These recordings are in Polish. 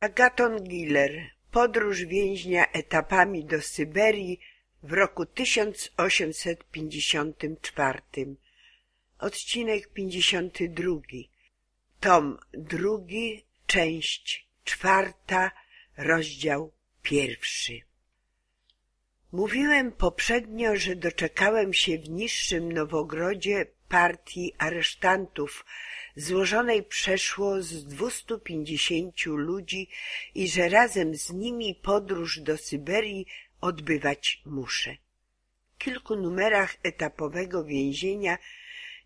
Agaton Giller Podróż więźnia etapami do Syberii w roku 1854 Odcinek 52 Tom drugi, część czwarta, rozdział pierwszy. Mówiłem poprzednio, że doczekałem się w niższym Nowogrodzie partii aresztantów złożonej przeszło z 250 ludzi i że razem z nimi podróż do Syberii odbywać muszę. W kilku numerach etapowego więzienia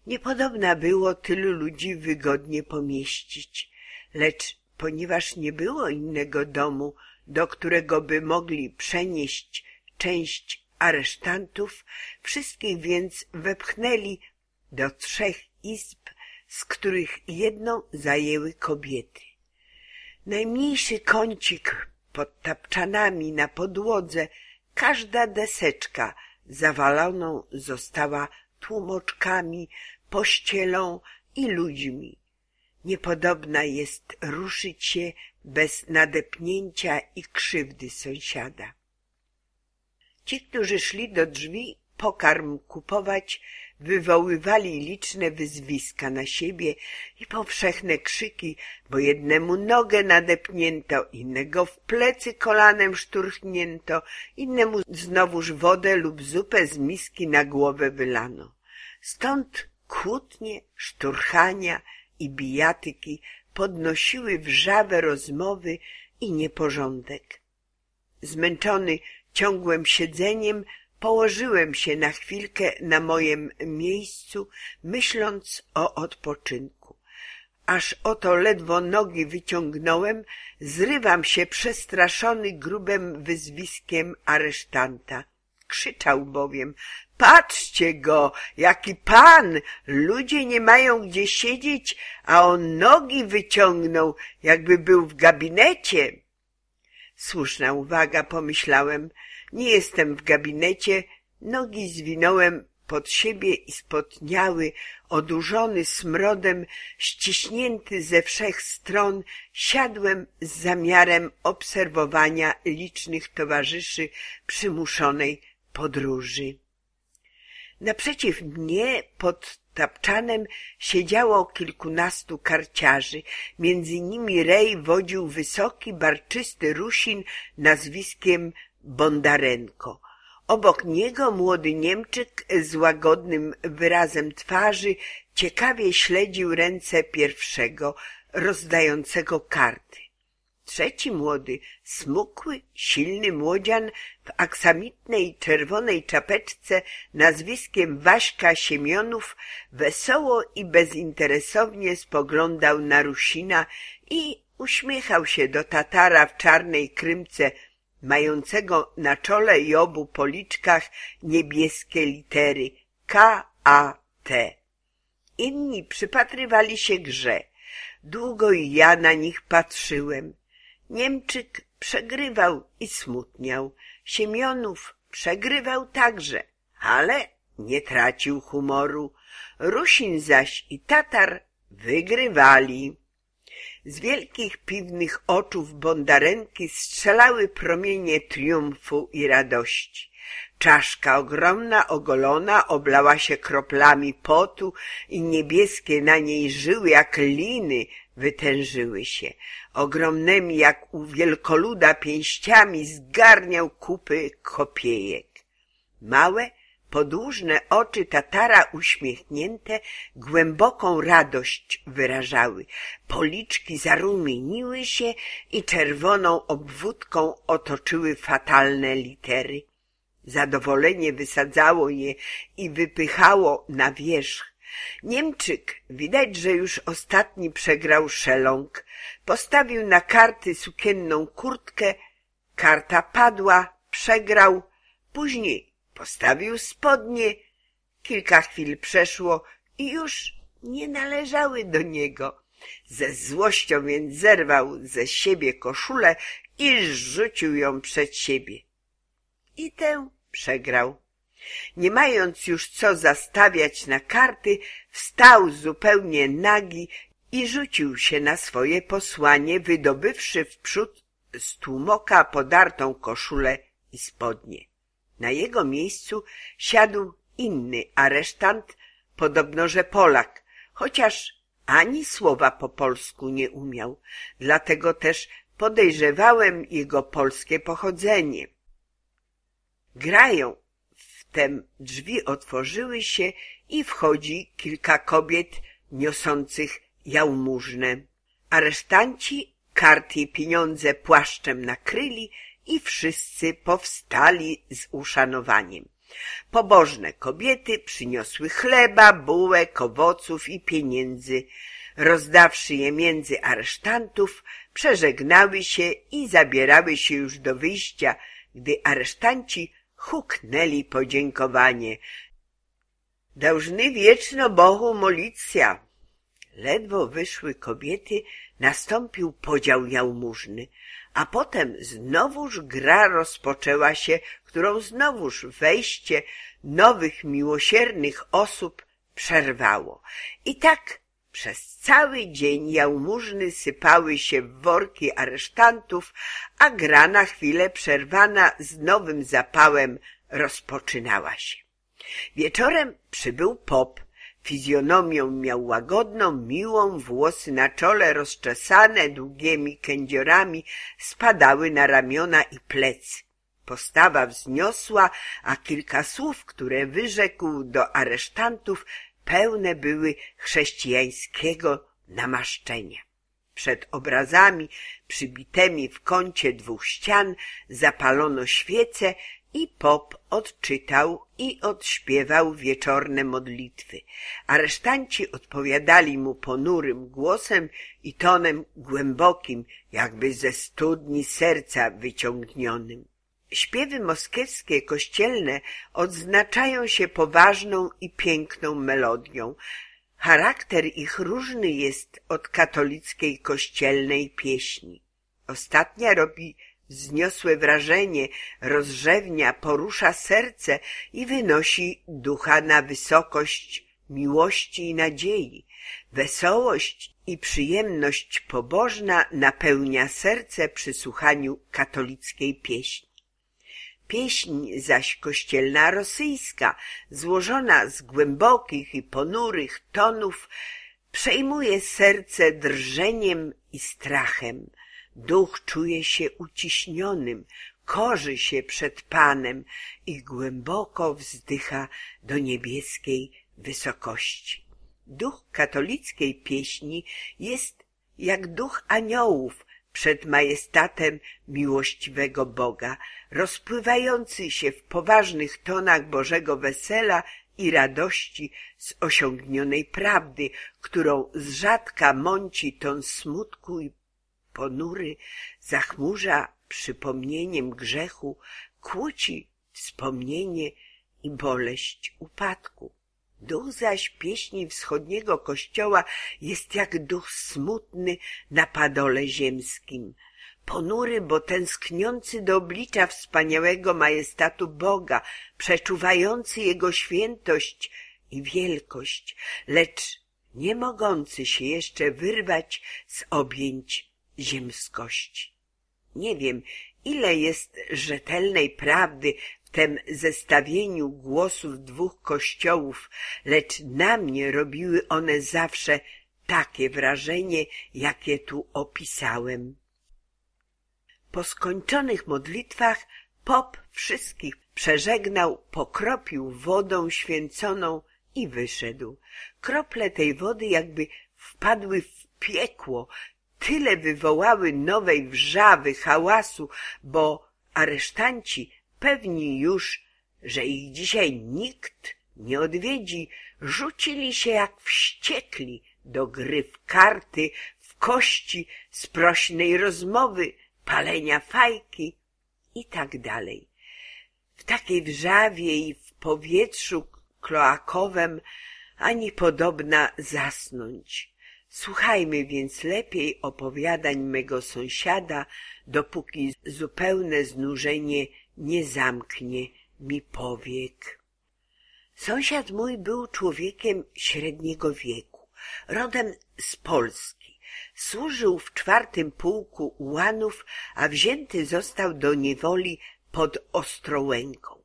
niepodobna było tylu ludzi wygodnie pomieścić, lecz ponieważ nie było innego domu, do którego by mogli przenieść część aresztantów, wszystkich więc wepchnęli do trzech izb, z których jedną zajęły kobiety. Najmniejszy kącik pod tapczanami na podłodze, każda deseczka zawaloną została tłumoczkami, pościelą i ludźmi. Niepodobna jest ruszyć się bez nadepnięcia i krzywdy sąsiada. Ci, którzy szli do drzwi pokarm kupować, wywoływali liczne wyzwiska na siebie i powszechne krzyki, bo jednemu nogę nadepnięto, innego w plecy kolanem szturchnięto, innemu znowuż wodę lub zupę z miski na głowę wylano. Stąd kłótnie, szturchania i bijatyki podnosiły wrzawe rozmowy i nieporządek. Zmęczony ciągłym siedzeniem Położyłem się na chwilkę na mojem miejscu, myśląc o odpoczynku. Aż oto ledwo nogi wyciągnąłem, zrywam się przestraszony grubym wyzwiskiem aresztanta. Krzyczał bowiem, patrzcie go, jaki pan, ludzie nie mają gdzie siedzieć, a on nogi wyciągnął, jakby był w gabinecie. Słuszna uwaga, pomyślałem, nie jestem w gabinecie, nogi zwinąłem pod siebie i spotniały, odurzony smrodem, ściśnięty ze wszech stron, siadłem z zamiarem obserwowania licznych towarzyszy przymuszonej podróży. Naprzeciw mnie pod tapczanem siedziało kilkunastu karciarzy, między nimi rej wodził wysoki, barczysty Rusin nazwiskiem Bondarenko. Obok niego młody Niemczyk z łagodnym wyrazem twarzy ciekawie śledził ręce pierwszego, rozdającego karty. Trzeci młody, smukły, silny młodzian w aksamitnej czerwonej czapeczce nazwiskiem Waśka Siemionów wesoło i bezinteresownie spoglądał na Rusina i uśmiechał się do Tatara w czarnej krymce mającego na czole i obu policzkach niebieskie litery K, A, T. Inni przypatrywali się grze. Długo i ja na nich patrzyłem. Niemczyk przegrywał i smutniał. Siemionów przegrywał także, ale nie tracił humoru. Rusin zaś i Tatar wygrywali. Z wielkich piwnych oczów Bondarenki strzelały promienie triumfu i radości. Czaszka ogromna, ogolona, oblała się kroplami potu i niebieskie na niej żyły jak liny wytężyły się. Ogromnymi jak u wielkoluda pięściami zgarniał kupy kopiejek. Małe, Podłużne oczy Tatara uśmiechnięte głęboką radość wyrażały. Policzki zarumieniły się i czerwoną obwódką otoczyły fatalne litery. Zadowolenie wysadzało je i wypychało na wierzch. Niemczyk, widać, że już ostatni przegrał szeląg, postawił na karty sukienną kurtkę, karta padła, przegrał, później Postawił spodnie, kilka chwil przeszło i już nie należały do niego. Ze złością więc zerwał ze siebie koszulę i rzucił ją przed siebie. I tę przegrał. Nie mając już co zastawiać na karty, wstał zupełnie nagi i rzucił się na swoje posłanie, wydobywszy wprzód z tłumoka podartą koszulę i spodnie. Na jego miejscu siadł inny aresztant, podobno że Polak, chociaż ani słowa po polsku nie umiał, dlatego też podejrzewałem jego polskie pochodzenie. Grają, wtem drzwi otworzyły się i wchodzi kilka kobiet niosących jałmużnę. Aresztanci karty i pieniądze płaszczem nakryli i wszyscy powstali z uszanowaniem. Pobożne kobiety przyniosły chleba, bułek, owoców i pieniędzy. Rozdawszy je między aresztantów, przeżegnały się i zabierały się już do wyjścia, gdy aresztanci huknęli podziękowanie. Dałżny wieczno Bohu molicja. Ledwo wyszły kobiety, nastąpił podział jałmużny, a potem znowuż gra rozpoczęła się, którą znowuż wejście nowych miłosiernych osób przerwało. I tak przez cały dzień jałmużny sypały się w worki aresztantów, a gra na chwilę przerwana z nowym zapałem rozpoczynała się. Wieczorem przybył pop, Fizjonomią miał łagodną, miłą, włosy na czole rozczesane długimi kędziorami spadały na ramiona i plecy. Postawa wzniosła, a kilka słów, które wyrzekł do aresztantów, pełne były chrześcijańskiego namaszczenia. Przed obrazami przybitymi w kącie dwóch ścian zapalono świece i pop odczytał i odśpiewał wieczorne modlitwy. Aresztanci odpowiadali mu ponurym głosem i tonem głębokim, jakby ze studni serca wyciągnionym. Śpiewy moskiewskie kościelne odznaczają się poważną i piękną melodią. Charakter ich różny jest od katolickiej kościelnej pieśni. Ostatnia robi wzniosłe wrażenie, rozrzewnia, porusza serce i wynosi ducha na wysokość miłości i nadziei. Wesołość i przyjemność pobożna napełnia serce przy słuchaniu katolickiej pieśni. Pieśń zaś kościelna rosyjska, złożona z głębokich i ponurych tonów, przejmuje serce drżeniem i strachem. Duch czuje się uciśnionym, korzy się przed Panem i głęboko wzdycha do niebieskiej wysokości. Duch katolickiej pieśni jest jak duch aniołów przed majestatem miłościwego Boga, rozpływający się w poważnych tonach Bożego wesela i radości z osiągnionej prawdy, którą z rzadka mąci ton smutku i ponury, zachmurza przypomnieniem grzechu, kłóci wspomnienie i boleść upadku. Duch zaś pieśni wschodniego kościoła jest jak duch smutny na padole ziemskim, ponury, bo tęskniący do oblicza wspaniałego majestatu Boga, przeczuwający Jego świętość i wielkość, lecz nie mogący się jeszcze wyrwać z objęć ziemskości. Nie wiem, ile jest rzetelnej prawdy w tem zestawieniu głosów dwóch kościołów, lecz na mnie robiły one zawsze takie wrażenie, jakie tu opisałem. Po skończonych modlitwach pop wszystkich przeżegnał, pokropił wodą święconą i wyszedł. Krople tej wody jakby wpadły w piekło, tyle wywołały nowej wrzawy, hałasu, bo aresztanci pewni już, że ich dzisiaj nikt nie odwiedzi, rzucili się jak wściekli do gry w karty, w kości, sprośnej rozmowy, palenia fajki i tak dalej. W takiej wrzawie i w powietrzu kloakowem ani podobna zasnąć. Słuchajmy więc lepiej opowiadań mego sąsiada, dopóki zupełne znużenie nie zamknie mi powiek. Sąsiad mój był człowiekiem średniego wieku. rodem z Polski. Służył w czwartym pułku ułanów, a wzięty został do niewoli pod Ostrołęką.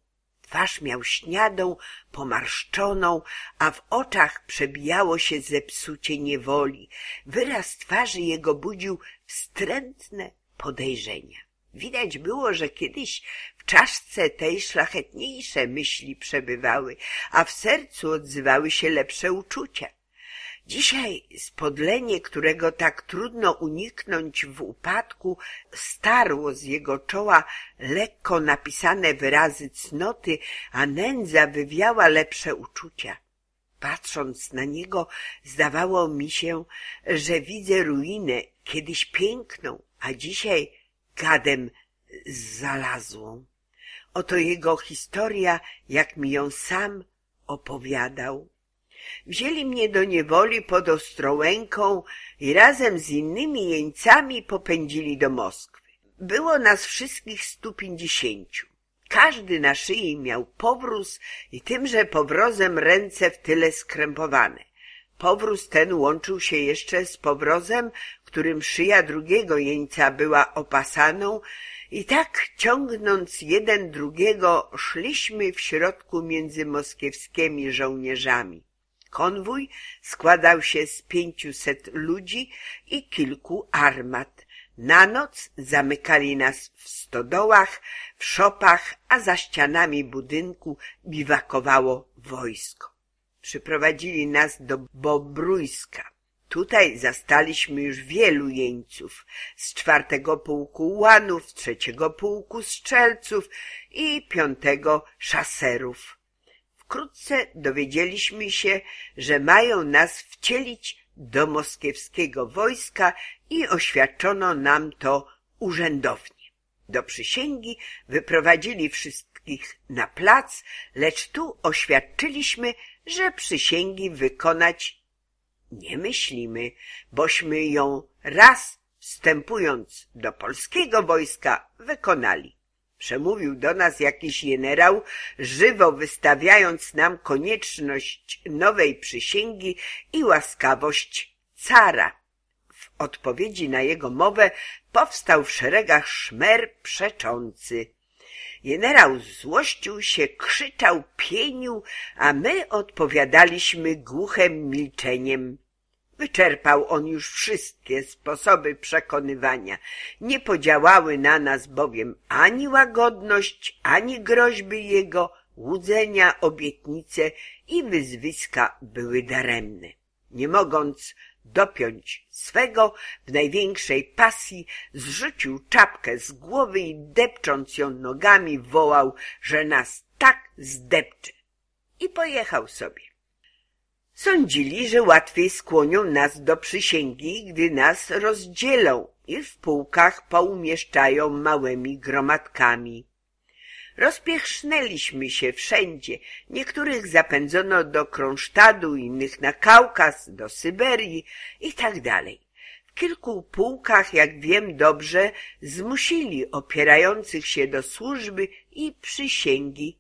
Twarz miał śniadą, pomarszczoną, a w oczach przebijało się zepsucie niewoli. Wyraz twarzy jego budził wstrętne podejrzenia. Widać było, że kiedyś w czaszce tej szlachetniejsze myśli przebywały, a w sercu odzywały się lepsze uczucia. Dzisiaj spodlenie, którego tak trudno uniknąć w upadku, starło z jego czoła lekko napisane wyrazy cnoty, a nędza wywiała lepsze uczucia. Patrząc na niego, zdawało mi się, że widzę ruinę, kiedyś piękną, a dzisiaj gadem zalazłą. Oto jego historia, jak mi ją sam opowiadał. Wzięli mnie do niewoli pod Ostrołęką i razem z innymi jeńcami popędzili do Moskwy. Było nas wszystkich stu pięćdziesięciu. Każdy na szyi miał powróz i tymże powrozem ręce w tyle skrępowane. Powróz ten łączył się jeszcze z powrozem, którym szyja drugiego jeńca była opasaną i tak ciągnąc jeden drugiego szliśmy w środku między moskiewskimi żołnierzami. Konwój składał się z pięciuset ludzi i kilku armat. Na noc zamykali nas w stodołach, w szopach, a za ścianami budynku biwakowało wojsko. Przyprowadzili nas do Bobrójska. Tutaj zastaliśmy już wielu jeńców z czwartego pułku łanów, trzeciego pułku strzelców i piątego szaserów. Wkrótce dowiedzieliśmy się, że mają nas wcielić do moskiewskiego wojska i oświadczono nam to urzędownie. Do przysięgi wyprowadzili wszystkich na plac, lecz tu oświadczyliśmy, że przysięgi wykonać nie myślimy, bośmy ją raz wstępując do polskiego wojska wykonali. Przemówił do nas jakiś generał, żywo wystawiając nam konieczność nowej przysięgi i łaskawość cara. W odpowiedzi na jego mowę powstał w szeregach szmer przeczący. Generał złościł się, krzyczał, pienił, a my odpowiadaliśmy głuchem milczeniem. Wyczerpał on już wszystkie sposoby przekonywania. Nie podziałały na nas bowiem ani łagodność, ani groźby jego, łudzenia, obietnice i wyzwiska były daremne. Nie mogąc dopiąć swego, w największej pasji zrzucił czapkę z głowy i depcząc ją nogami wołał, że nas tak zdepcze. I pojechał sobie. Sądzili, że łatwiej skłonią nas do przysięgi, gdy nas rozdzielą i w pułkach poumieszczają małymi gromadkami. Rozpiechnęliśmy się wszędzie. Niektórych zapędzono do Kronsztadu, innych na Kaukaz, do Syberii i tak dalej. W kilku pułkach, jak wiem dobrze, zmusili opierających się do służby i przysięgi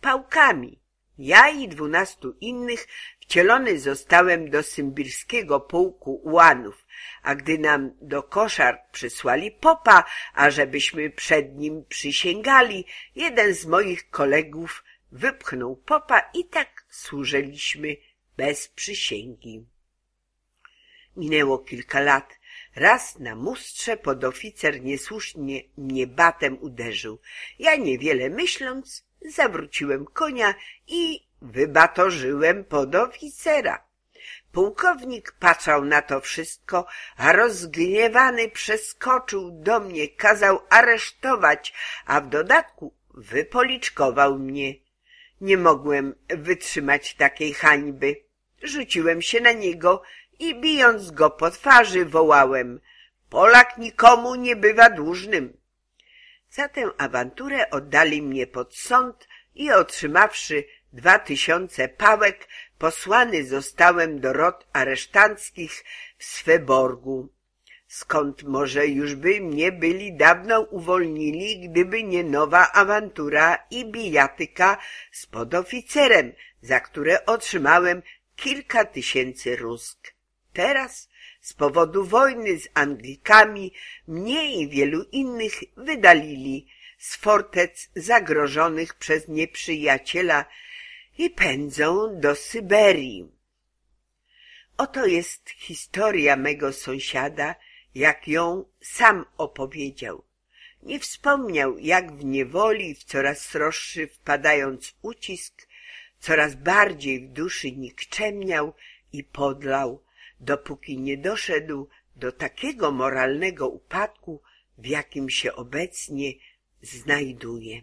pałkami. Ja i dwunastu innych wcielony zostałem do symbirskiego pułku ułanów, a gdy nam do koszar przysłali popa, ażebyśmy przed nim przysięgali, jeden z moich kolegów wypchnął popa i tak służyliśmy bez przysięgi. Minęło kilka lat. Raz na mustrze podoficer niesłusznie mnie batem uderzył. Ja niewiele myśląc, zawróciłem konia i wybatorzyłem podoficera. Pułkownik patrzał na to wszystko, a rozgniewany przeskoczył do mnie, kazał aresztować, a w dodatku wypoliczkował mnie. Nie mogłem wytrzymać takiej hańby. Rzuciłem się na niego i bijąc go po twarzy wołałem Polak nikomu nie bywa dłużnym. Za tę awanturę oddali mnie pod sąd i otrzymawszy dwa tysiące pałek, posłany zostałem do rot aresztanckich w Sveborgu, skąd może już by mnie byli dawno uwolnili, gdyby nie nowa awantura i bijatyka z podoficerem, za które otrzymałem kilka tysięcy rusk. teraz z powodu wojny z Anglikami mnie i wielu innych wydalili z fortec zagrożonych przez nieprzyjaciela i pędzą do Syberii. Oto jest historia mego sąsiada, jak ją sam opowiedział. Nie wspomniał, jak w niewoli, w coraz sroższy wpadając ucisk, coraz bardziej w duszy nikczemniał i podlał, dopóki nie doszedł do takiego moralnego upadku, w jakim się obecnie znajduje.